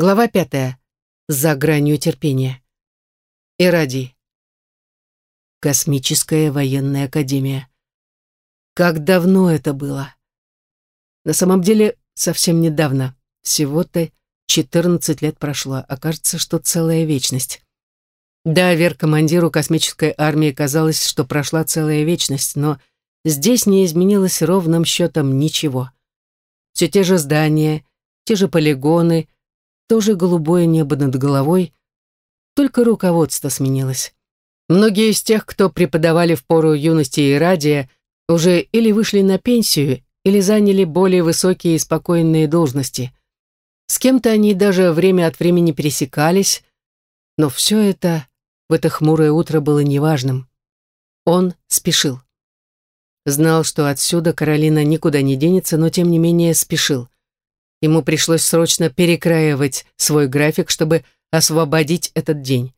Глава пятая. За гранью терпения. Ирадий. Космическая военная академия. Как давно это было? На самом деле, совсем недавно. Всего-то 14 лет прошло, а кажется, что целая вечность. Да, вер-командиру космической армии казалось, что прошла целая вечность, но здесь не изменилось ровным счетом ничего. Все те же здания, те же полигоны, тоже голубое небо над головой, только руководство сменилось. Многие из тех, кто преподавали в пору юности и радия, уже или вышли на пенсию, или заняли более высокие и спокойные должности. С кем-то они даже время от времени пересекались, но все это в это хмурое утро было неважным. Он спешил. Знал, что отсюда Каролина никуда не денется, но тем не менее спешил. Ему пришлось срочно перекраивать свой график, чтобы освободить этот день.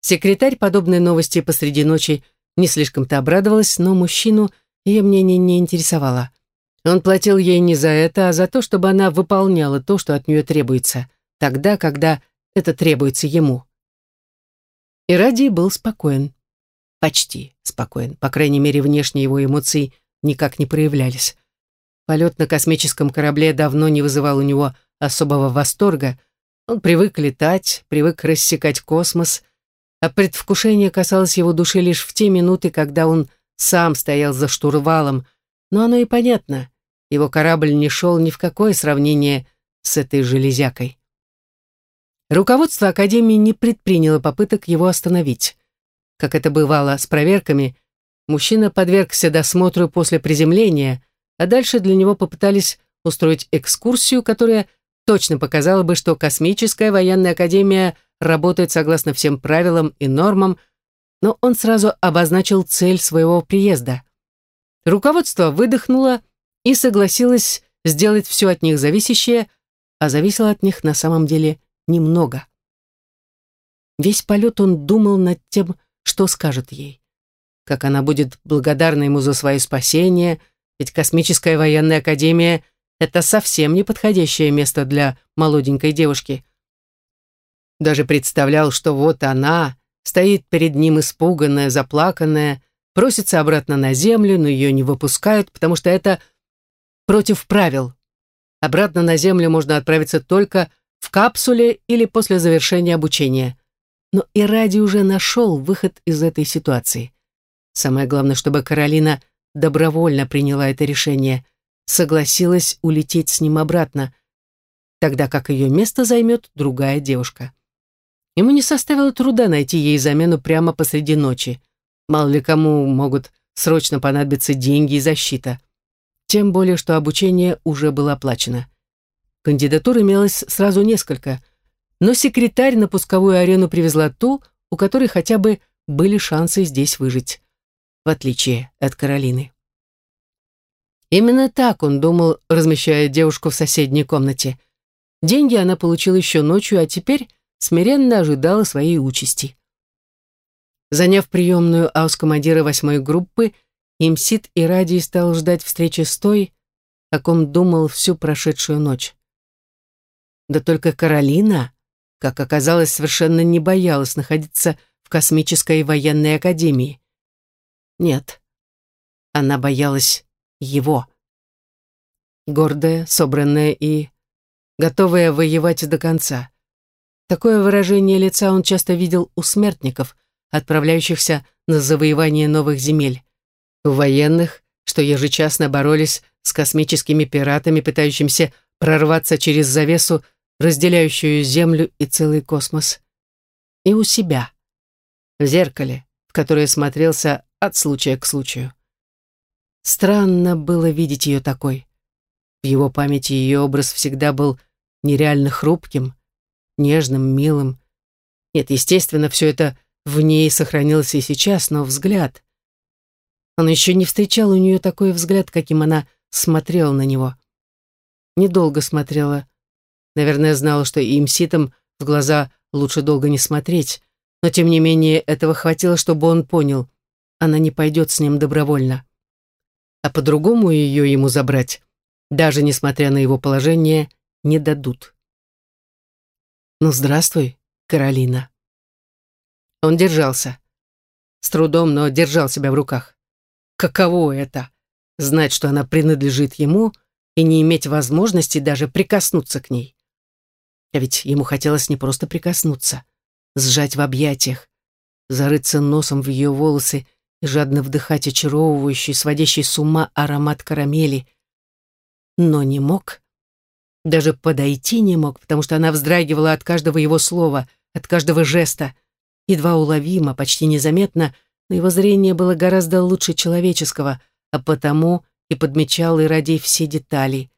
Секретарь подобной новости посреди ночи не слишком-то обрадовалась, но мужчину ее мнение не интересовало. Он платил ей не за это, а за то, чтобы она выполняла то, что от нее требуется, тогда, когда это требуется ему. И был спокоен. Почти спокоен. По крайней мере, внешние его эмоции никак не проявлялись. Полет на космическом корабле давно не вызывал у него особого восторга. Он привык летать, привык рассекать космос, а предвкушение касалось его души лишь в те минуты, когда он сам стоял за штурвалом. Но оно и понятно. Его корабль не шел ни в какое сравнение с этой железякой. Руководство Академии не предприняло попыток его остановить. Как это бывало с проверками, мужчина подвергся досмотру после приземления — а дальше для него попытались устроить экскурсию, которая точно показала бы, что космическая военная академия работает согласно всем правилам и нормам, но он сразу обозначил цель своего приезда. Руководство выдохнуло и согласилось сделать все от них зависящее, а зависело от них на самом деле немного. Весь полет он думал над тем, что скажет ей. Как она будет благодарна ему за свое спасение — ведь космическая военная академия — это совсем не подходящее место для молоденькой девушки. Даже представлял, что вот она стоит перед ним испуганная, заплаканная, просится обратно на землю, но ее не выпускают, потому что это против правил. Обратно на землю можно отправиться только в капсуле или после завершения обучения. Но и Ради уже нашел выход из этой ситуации. Самое главное, чтобы Каролина — добровольно приняла это решение, согласилась улететь с ним обратно, тогда как ее место займет другая девушка. Ему не составило труда найти ей замену прямо посреди ночи. Мало ли кому могут срочно понадобиться деньги и защита. Тем более, что обучение уже было оплачено. Кандидатур имелось сразу несколько, но секретарь на пусковую арену привезла ту, у которой хотя бы были шансы здесь выжить в отличие от Каролины. Именно так он думал, размещая девушку в соседней комнате. Деньги она получила еще ночью, а теперь смиренно ожидала своей участи. Заняв приемную аускомандира восьмой группы, Имсит и Радий стал ждать встречи с той, о ком думал всю прошедшую ночь. Да только Каролина, как оказалось, совершенно не боялась находиться в космической военной академии. Нет, она боялась его. Гордая, собранная и готовая воевать до конца. Такое выражение лица он часто видел у смертников, отправляющихся на завоевание новых земель. У военных, что ежечасно боролись с космическими пиратами, пытающимися прорваться через завесу, разделяющую Землю и целый космос. И у себя, в зеркале, в которое смотрелся от случая к случаю. Странно было видеть ее такой. В его памяти ее образ всегда был нереально хрупким, нежным, милым. Нет, естественно, все это в ней сохранилось и сейчас, но взгляд... Он еще не встречал у нее такой взгляд, каким она смотрела на него. Недолго смотрела. Наверное, знала, что им ситом в глаза лучше долго не смотреть, но тем не менее этого хватило, чтобы он понял она не пойдет с ним добровольно. А по-другому ее ему забрать, даже несмотря на его положение, не дадут. «Ну, здравствуй, Каролина». Он держался. С трудом, но держал себя в руках. Каково это — знать, что она принадлежит ему, и не иметь возможности даже прикоснуться к ней? А ведь ему хотелось не просто прикоснуться, сжать в объятиях, зарыться носом в ее волосы и жадно вдыхать очаровывающий, сводящий с ума аромат карамели. Но не мог. Даже подойти не мог, потому что она вздрагивала от каждого его слова, от каждого жеста. Едва уловимо, почти незаметно, но его зрение было гораздо лучше человеческого, а потому и подмечал и ради все детали,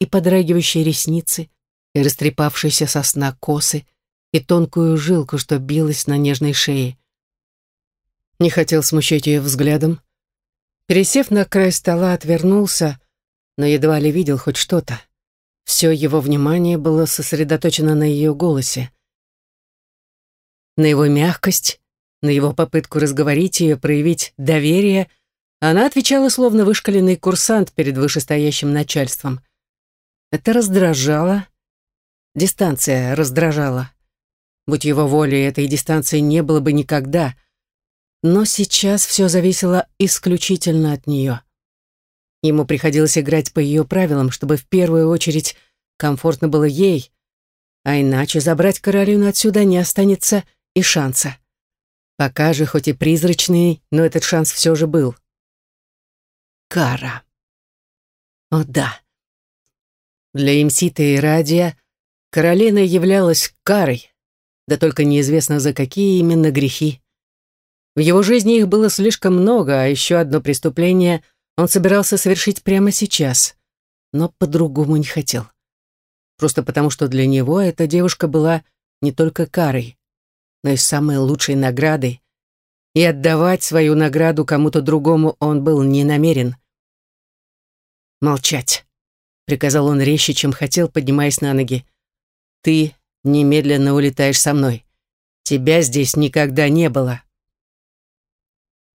и подрагивающие ресницы, и растрепавшиеся со сна косы, и тонкую жилку, что билась на нежной шее. Не хотел смущать ее взглядом. Пересев на край стола, отвернулся, но едва ли видел хоть что-то. Все его внимание было сосредоточено на ее голосе. На его мягкость, на его попытку разговорить ее, проявить доверие, она отвечала словно вышкаленный курсант перед вышестоящим начальством. Это раздражало. Дистанция раздражала. Будь его волей, этой дистанции не было бы никогда. Но сейчас все зависело исключительно от нее. Ему приходилось играть по ее правилам, чтобы в первую очередь комфортно было ей, а иначе забрать Каролину отсюда не останется и шанса. Пока же, хоть и призрачный, но этот шанс все же был. Кара. О да. Для Имсита и Радия Каролина являлась карой, да только неизвестно за какие именно грехи. В его жизни их было слишком много, а еще одно преступление — он собирался совершить прямо сейчас, но по-другому не хотел. Просто потому, что для него эта девушка была не только карой, но и самой лучшей наградой, и отдавать свою награду кому-то другому он был не намерен. «Молчать», — приказал он резче, чем хотел, поднимаясь на ноги. «Ты немедленно улетаешь со мной. Тебя здесь никогда не было».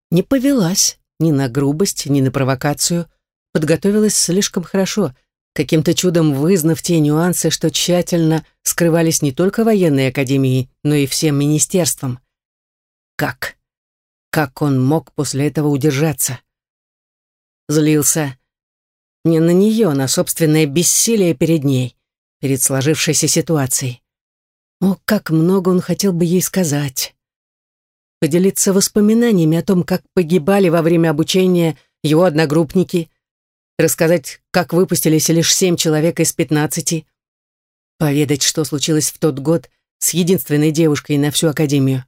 Не повелась ни на грубость, ни на провокацию, подготовилась слишком хорошо, каким-то чудом вызнав те нюансы, что тщательно скрывались не только военной академией, но и всем министерством. Как? Как он мог после этого удержаться? Злился не на нее, а на собственное бессилие перед ней, перед сложившейся ситуацией. О, как много он хотел бы ей сказать поделиться воспоминаниями о том, как погибали во время обучения его одногруппники, рассказать, как выпустились лишь семь человек из пятнадцати, поведать, что случилось в тот год с единственной девушкой на всю Академию.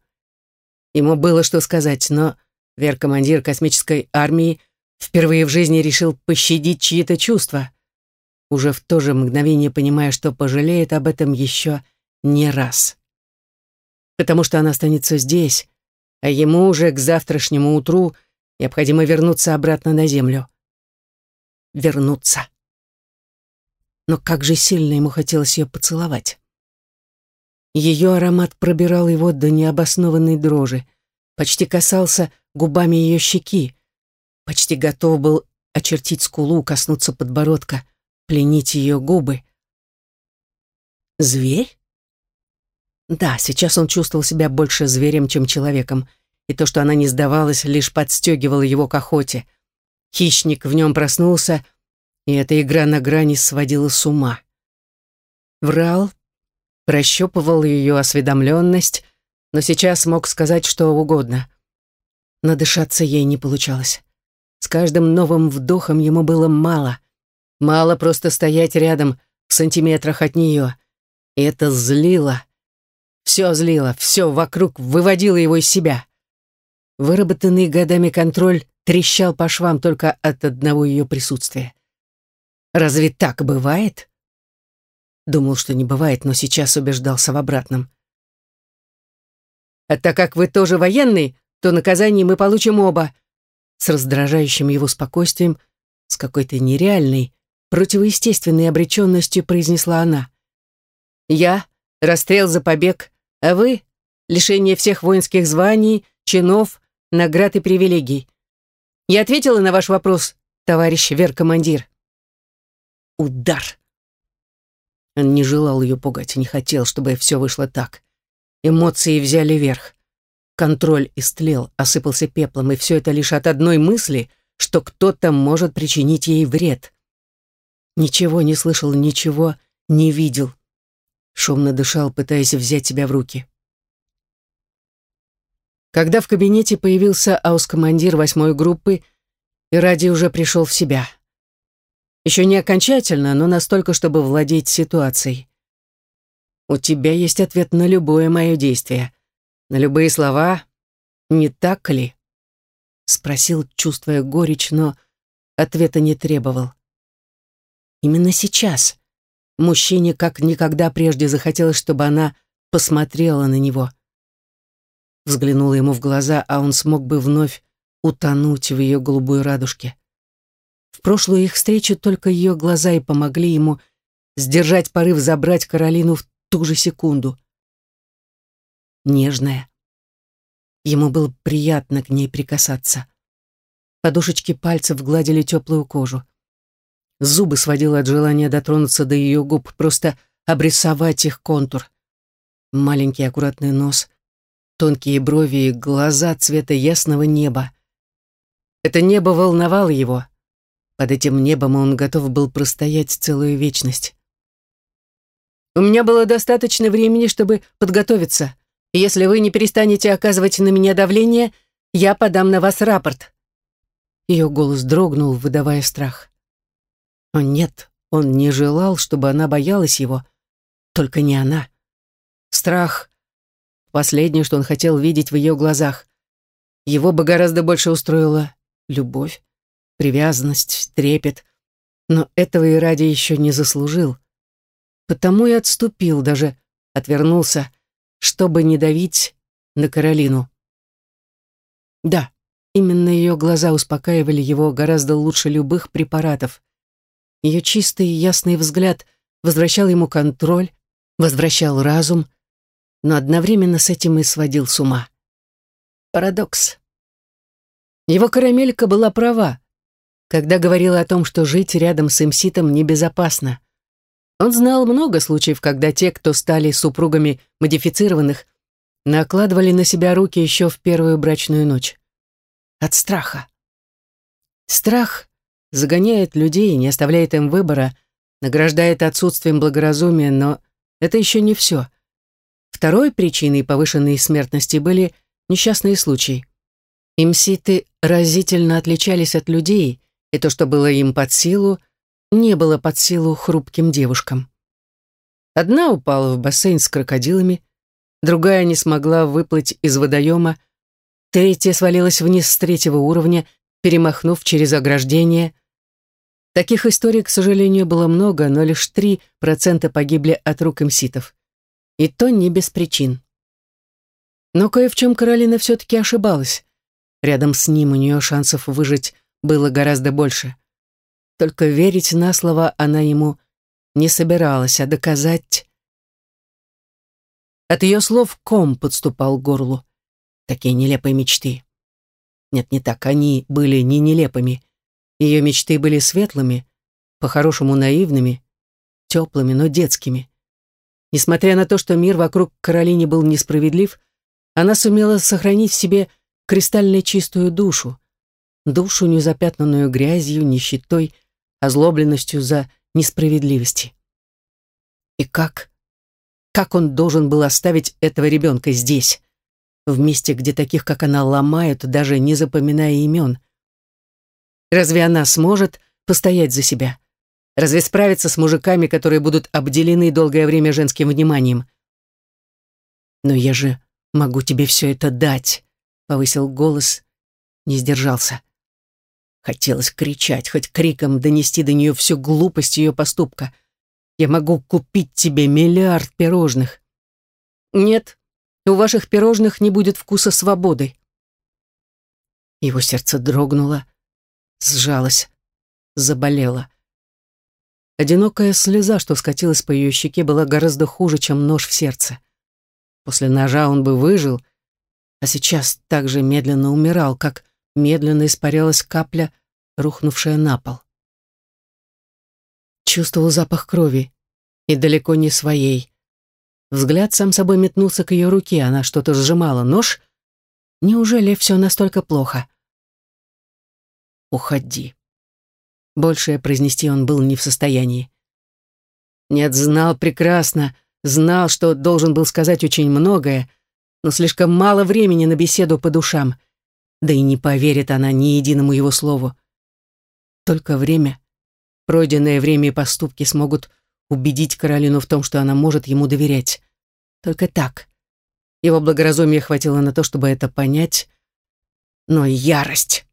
Ему было что сказать, но вер-командир космической армии впервые в жизни решил пощадить чьи-то чувства, уже в то же мгновение понимая, что пожалеет об этом еще не раз. Потому что она останется здесь, а ему уже к завтрашнему утру необходимо вернуться обратно на землю. Вернуться. Но как же сильно ему хотелось ее поцеловать. Ее аромат пробирал его до необоснованной дрожи, почти касался губами ее щеки, почти готов был очертить скулу, коснуться подбородка, пленить ее губы. Зверь? Да, сейчас он чувствовал себя больше зверем, чем человеком, и то, что она не сдавалась, лишь подстегивало его к охоте. Хищник в нем проснулся, и эта игра на грани сводила с ума. Врал, прощупывал ее осведомленность, но сейчас мог сказать что угодно. Надышаться ей не получалось. С каждым новым вдохом ему было мало. Мало просто стоять рядом, в сантиметрах от нее. И это злило. Все злило, все вокруг выводило его из себя. Выработанный годами контроль трещал по швам только от одного ее присутствия. Разве так бывает? Думал, что не бывает, но сейчас убеждался в обратном. А так как вы тоже военный, то наказание мы получим оба. С раздражающим его спокойствием, с какой-то нереальной, противоестественной обреченностью произнесла она. Я — расстрел за побег, а вы — лишение всех воинских званий, чинов, наград и привилегий. Я ответила на ваш вопрос, товарищ веркомандир. Удар. Он не желал ее пугать, не хотел, чтобы все вышло так. Эмоции взяли верх. Контроль истлел, осыпался пеплом, и все это лишь от одной мысли, что кто-то может причинить ей вред. Ничего не слышал, ничего не видел. Шумно дышал, пытаясь взять себя в руки. Когда в кабинете появился аускомандир восьмой группы, Иради уже пришел в себя. Еще не окончательно, но настолько, чтобы владеть ситуацией. У тебя есть ответ на любое мое действие, на любые слова, не так ли? Спросил, чувствуя горечь, но ответа не требовал. Именно сейчас мужчине как никогда прежде захотелось, чтобы она посмотрела на него. Взглянула ему в глаза, а он смог бы вновь утонуть в ее голубой радужке. В прошлую их встречу только ее глаза и помогли ему сдержать порыв забрать Каролину в ту же секунду. Нежная. Ему было приятно к ней прикасаться. Подушечки пальцев гладили теплую кожу. Зубы сводило от желания дотронуться до ее губ, просто обрисовать их контур. Маленький аккуратный нос, тонкие брови и глаза цвета ясного неба. Это небо волновало его. Под этим небом он готов был простоять целую вечность. У меня было достаточно времени, чтобы подготовиться. Если вы не перестанете оказывать на меня давление, я подам на вас рапорт». Ее голос дрогнул, выдавая страх. О нет, он не желал, чтобы она боялась его. Только не она. Страх — последнее, что он хотел видеть в ее глазах. Его бы гораздо больше устроила любовь, привязанность, трепет. Но этого и ради еще не заслужил. Потому и отступил, даже отвернулся, чтобы не давить на Каролину. Да, именно ее глаза успокаивали его гораздо лучше любых препаратов. Ее чистый и ясный взгляд возвращал ему контроль, возвращал разум, но одновременно с этим и сводил с ума. Парадокс. Его карамелька была права, когда говорила о том, что жить рядом с имситом небезопасно. Он знал много случаев, когда те, кто стали супругами модифицированных, накладывали на себя руки еще в первую брачную ночь. От страха. Страх загоняет людей, не оставляет им выбора, награждает отсутствием благоразумия, но это еще не все. Второй причиной повышенной смертности были несчастные случаи. Имситы разительно отличались от людей, и то, что было им под силу, не было под силу хрупким девушкам. Одна упала в бассейн с крокодилами, другая не смогла выплыть из водоема, третья свалилась вниз с третьего уровня, перемахнув через ограждение. Таких историй, к сожалению, было много, но лишь 3% погибли от рук имситов. И то не без причин. Но кое в чем Каролина все-таки ошибалась. Рядом с ним у нее шансов выжить было гораздо больше. Только верить на слово она ему не собиралась, а доказать... От ее слов ком подступал к горлу. Такие нелепые мечты. Нет, не так, они были не нелепыми. Ее мечты были светлыми, по-хорошему наивными, теплыми, но детскими. Несмотря на то, что мир вокруг Каролине был несправедлив, она сумела сохранить в себе кристально чистую душу, душу, незапятнанную грязью, нищетой, озлобленностью за несправедливости. И как? Как он должен был оставить этого ребенка здесь, в месте, где таких, как она, ломают, даже не запоминая имен? Разве она сможет постоять за себя? Разве справиться с мужиками, которые будут обделены долгое время женским вниманием? «Но я же могу тебе все это дать», — повысил голос, не сдержался. Хотелось кричать, хоть криком донести до нее всю глупость ее поступка. Я могу купить тебе миллиард пирожных. Нет, у ваших пирожных не будет вкуса свободы. Его сердце дрогнуло, сжалось, заболело. Одинокая слеза, что скатилась по ее щеке, была гораздо хуже, чем нож в сердце. После ножа он бы выжил, а сейчас так же медленно умирал, как медленно испарялась капля, рухнувшая на пол. Чувствовал запах крови, И далеко не своей. Взгляд сам собой метнулся к ее руке, она что-то сжимала. Нож? Неужели все настолько плохо? «Уходи». Большее произнести он был не в состоянии. Нет, знал прекрасно, знал, что должен был сказать очень многое, но слишком мало времени на беседу по душам. Да и не поверит она ни единому его слову. Только время, пройденное время и поступки смогут убедить Каролину в том, что она может ему доверять. Только так. Его благоразумия хватило на то, чтобы это понять. Но ярость.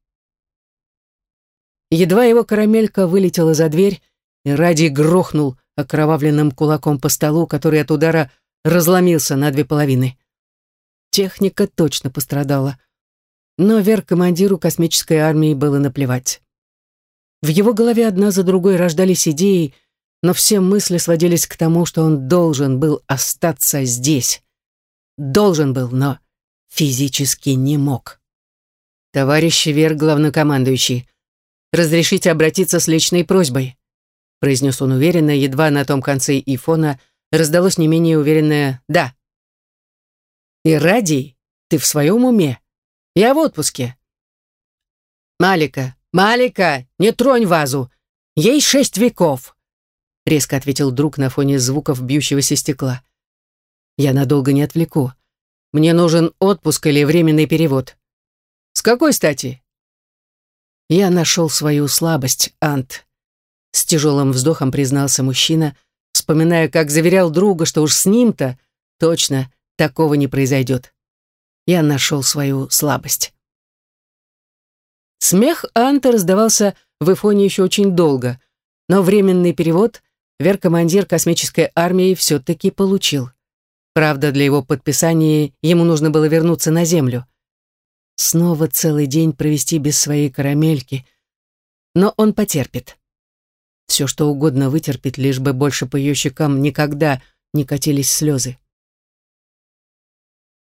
Едва его карамелька вылетела за дверь, и Ради грохнул окровавленным кулаком по столу, который от удара разломился на две половины. Техника точно пострадала. Но вверх командиру космической армии было наплевать. В его голове одна за другой рождались идеи, но все мысли сводились к тому, что он должен был остаться здесь. Должен был, но физически не мог. «Товарищ Вер, главнокомандующий, разрешите обратиться с личной просьбой», произнес он уверенно, едва на том конце ифона раздалось не менее уверенное «да». «И ради, ты в своем уме? Я в отпуске». «Малика, Малика, не тронь вазу! Ей шесть веков!» резко ответил друг на фоне звуков бьющегося стекла. «Я надолго не отвлеку. Мне нужен отпуск или временный перевод». «С какой стати?» «Я нашел свою слабость, Ант», — с тяжелым вздохом признался мужчина, вспоминая, как заверял друга, что уж с ним-то точно такого не произойдет. Я нашел свою слабость. Смех Анта раздавался в Эфоне еще очень долго, но временный перевод веркомандир космической армии все-таки получил. Правда, для его подписания ему нужно было вернуться на Землю. Снова целый день провести без своей карамельки. Но он потерпит. Все, что угодно вытерпит, лишь бы больше по ее щекам никогда не катились слезы.